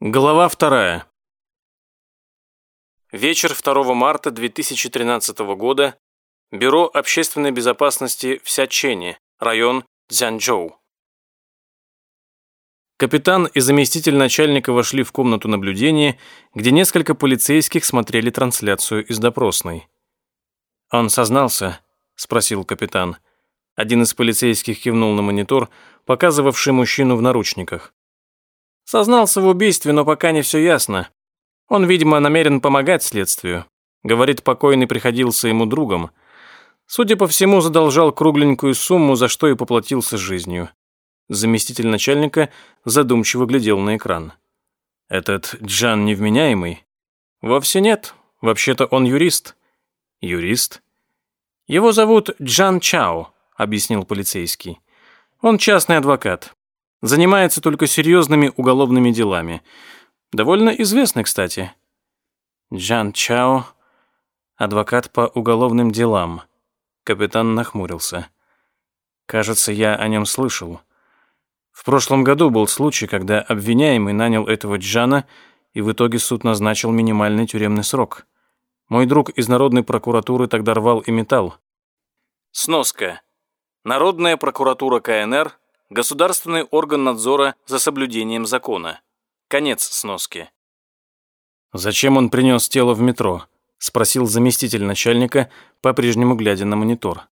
Глава вторая. Вечер 2 марта 2013 года. Бюро общественной безопасности в Сячене, район Цзянчжоу. Капитан и заместитель начальника вошли в комнату наблюдения, где несколько полицейских смотрели трансляцию из допросной. «Он сознался?» – спросил капитан. Один из полицейских кивнул на монитор, показывавший мужчину в наручниках. Сознался в убийстве, но пока не все ясно. Он, видимо, намерен помогать следствию. Говорит, покойный приходился ему другом. Судя по всему, задолжал кругленькую сумму, за что и поплатился жизнью. Заместитель начальника задумчиво глядел на экран. «Этот Джан невменяемый?» «Вовсе нет. Вообще-то он юрист». «Юрист?» «Его зовут Джан Чао», — объяснил полицейский. «Он частный адвокат. Занимается только серьезными уголовными делами. Довольно известный, кстати. Джан Чао, адвокат по уголовным делам. Капитан нахмурился. Кажется, я о нем слышал. В прошлом году был случай, когда обвиняемый нанял этого Джана, и в итоге суд назначил минимальный тюремный срок. Мой друг из Народной прокуратуры тогда рвал и металл. Сноска. Народная прокуратура КНР Государственный орган надзора за соблюдением закона. Конец сноски. «Зачем он принес тело в метро?» – спросил заместитель начальника, по-прежнему глядя на монитор.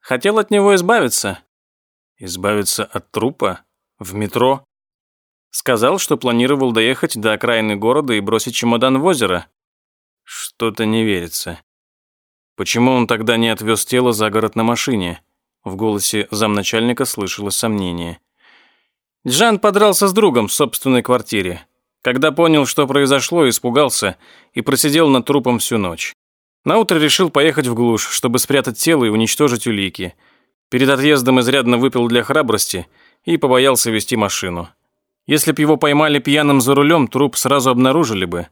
«Хотел от него избавиться». «Избавиться от трупа? В метро?» Сказал, что планировал доехать до окраины города и бросить чемодан в озеро. Что-то не верится. Почему он тогда не отвез тело за город на машине? В голосе замначальника слышалось сомнение. Джан подрался с другом в собственной квартире. Когда понял, что произошло, испугался и просидел над трупом всю ночь. Наутро решил поехать в глушь, чтобы спрятать тело и уничтожить улики. Перед отъездом изрядно выпил для храбрости и побоялся вести машину. Если б его поймали пьяным за рулем, труп сразу обнаружили бы.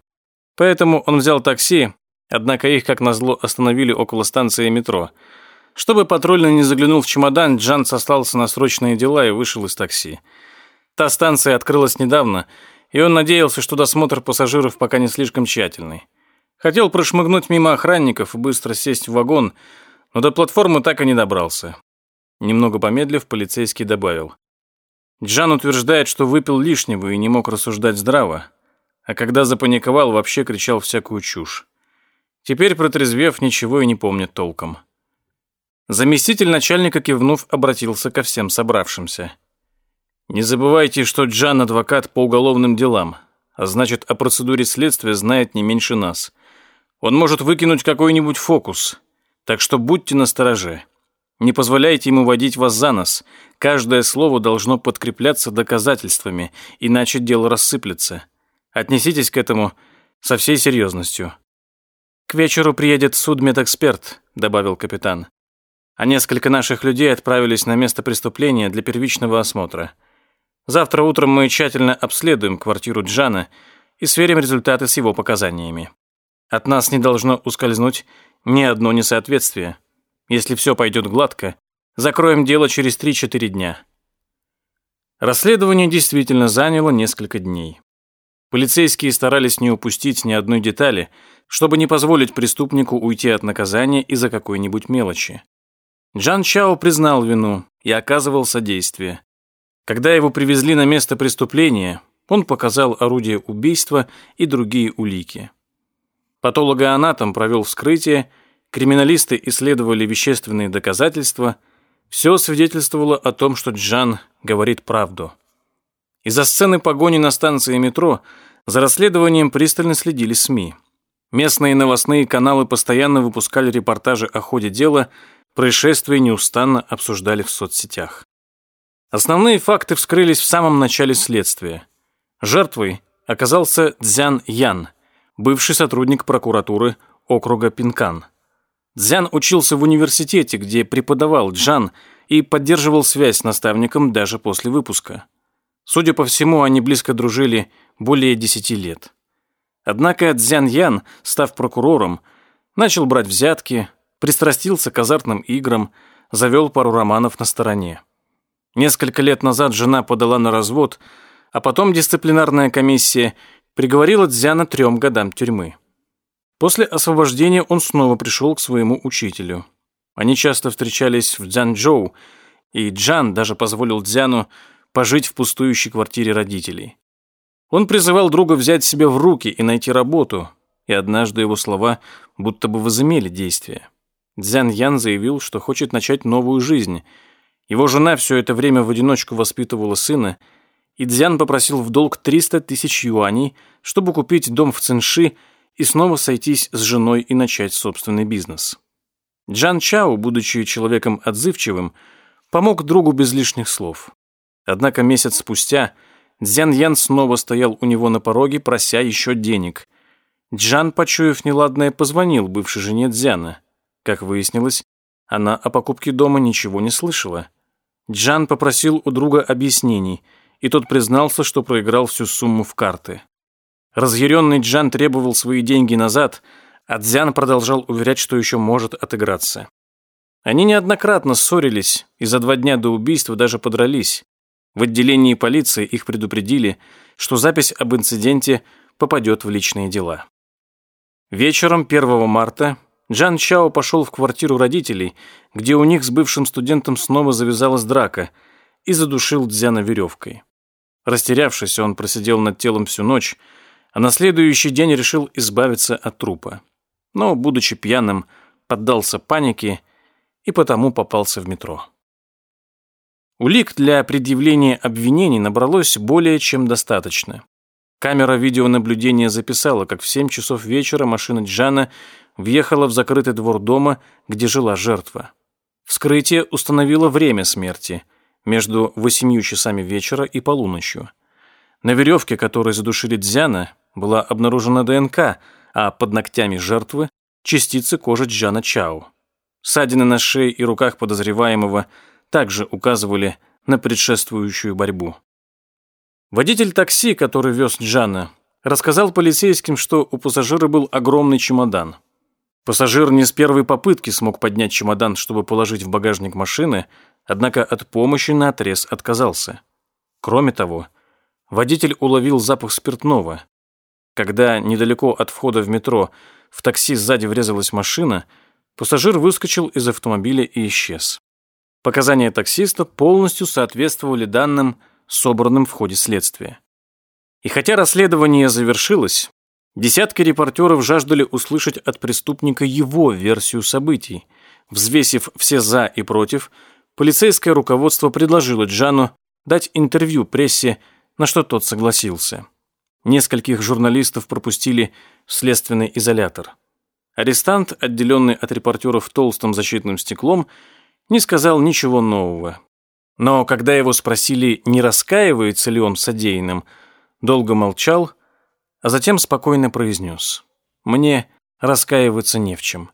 Поэтому он взял такси, однако их, как назло, остановили около станции метро – чтобы патрульный не заглянул в чемодан, Джан сослался на срочные дела и вышел из такси. Та станция открылась недавно, и он надеялся, что досмотр пассажиров пока не слишком тщательный. Хотел прошмыгнуть мимо охранников и быстро сесть в вагон, но до платформы так и не добрался. Немного помедлив, полицейский добавил. Джан утверждает, что выпил лишнего и не мог рассуждать здраво, а когда запаниковал, вообще кричал всякую чушь. Теперь, протрезвев, ничего и не помнит толком. Заместитель начальника, кивнув, обратился ко всем собравшимся. «Не забывайте, что Джан – адвокат по уголовным делам, а значит, о процедуре следствия знает не меньше нас. Он может выкинуть какой-нибудь фокус, так что будьте настороже. Не позволяйте ему водить вас за нос. Каждое слово должно подкрепляться доказательствами, иначе дело рассыплется. Отнеситесь к этому со всей серьезностью». «К вечеру приедет судмедэксперт», – добавил капитан а несколько наших людей отправились на место преступления для первичного осмотра. Завтра утром мы тщательно обследуем квартиру Джана и сверим результаты с его показаниями. От нас не должно ускользнуть ни одно несоответствие. Если все пойдет гладко, закроем дело через 3-4 дня. Расследование действительно заняло несколько дней. Полицейские старались не упустить ни одной детали, чтобы не позволить преступнику уйти от наказания из-за какой-нибудь мелочи. Джан Чао признал вину и оказывал содействие. Когда его привезли на место преступления, он показал орудие убийства и другие улики. Патологоанатом провел вскрытие, криминалисты исследовали вещественные доказательства, все свидетельствовало о том, что Джан говорит правду. Из-за сцены погони на станции метро за расследованием пристально следили СМИ. Местные новостные каналы постоянно выпускали репортажи о ходе дела – Происшествие неустанно обсуждали в соцсетях. Основные факты вскрылись в самом начале следствия. Жертвой оказался Цзян Ян, бывший сотрудник прокуратуры округа Пинкан. Цзян учился в университете, где преподавал Джан и поддерживал связь с наставником даже после выпуска. Судя по всему, они близко дружили более десяти лет. Однако Цзян Ян, став прокурором, начал брать взятки, пристрастился к азартным играм, завел пару романов на стороне. Несколько лет назад жена подала на развод, а потом дисциплинарная комиссия приговорила Дзяна трем годам тюрьмы. После освобождения он снова пришел к своему учителю. Они часто встречались в Дзянчжоу, и Джан даже позволил Дзяну пожить в пустующей квартире родителей. Он призывал друга взять себя в руки и найти работу, и однажды его слова будто бы возымели действие. Дзян Ян заявил, что хочет начать новую жизнь. Его жена все это время в одиночку воспитывала сына, и Дзян попросил в долг 300 тысяч юаней, чтобы купить дом в Цинши и снова сойтись с женой и начать собственный бизнес. Джан Чао, будучи человеком отзывчивым, помог другу без лишних слов. Однако месяц спустя Дзян Ян снова стоял у него на пороге, прося еще денег. Джан, почуяв неладное, позвонил бывшей жене Дзяна. Как выяснилось, она о покупке дома ничего не слышала. Джан попросил у друга объяснений, и тот признался, что проиграл всю сумму в карты. Разъяренный Джан требовал свои деньги назад, а Дзян продолжал уверять, что еще может отыграться. Они неоднократно ссорились и за два дня до убийства даже подрались. В отделении полиции их предупредили, что запись об инциденте попадет в личные дела. Вечером 1 марта Джан Чао пошел в квартиру родителей, где у них с бывшим студентом снова завязалась драка, и задушил Дзяна веревкой. Растерявшись, он просидел над телом всю ночь, а на следующий день решил избавиться от трупа. Но, будучи пьяным, поддался панике и потому попался в метро. Улик для предъявления обвинений набралось более чем достаточно. Камера видеонаблюдения записала, как в 7 часов вечера машина Джана въехала в закрытый двор дома, где жила жертва. Вскрытие установило время смерти между 8 часами вечера и полуночью. На веревке, которой задушили Дзяна, была обнаружена ДНК, а под ногтями жертвы – частицы кожи Джана Чао. Ссадины на шее и руках подозреваемого также указывали на предшествующую борьбу. Водитель такси, который вез Джана, рассказал полицейским, что у пассажира был огромный чемодан. Пассажир не с первой попытки смог поднять чемодан, чтобы положить в багажник машины, однако от помощи на отрез отказался. Кроме того, водитель уловил запах спиртного, когда недалеко от входа в метро в такси сзади врезалась машина, пассажир выскочил из автомобиля и исчез. Показания таксиста полностью соответствовали данным, собранным в ходе следствия. И хотя расследование завершилось, десятки репортеров жаждали услышать от преступника его версию событий. Взвесив все «за» и «против», полицейское руководство предложило Джану дать интервью прессе, на что тот согласился. Нескольких журналистов пропустили в следственный изолятор. Арестант, отделенный от репортеров толстым защитным стеклом, не сказал ничего нового. Но когда его спросили, не раскаивается ли он содеянным, долго молчал, а затем спокойно произнес «Мне раскаиваться не в чем».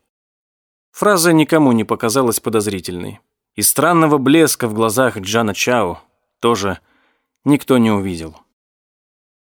Фраза никому не показалась подозрительной. И странного блеска в глазах Джана Чао тоже никто не увидел.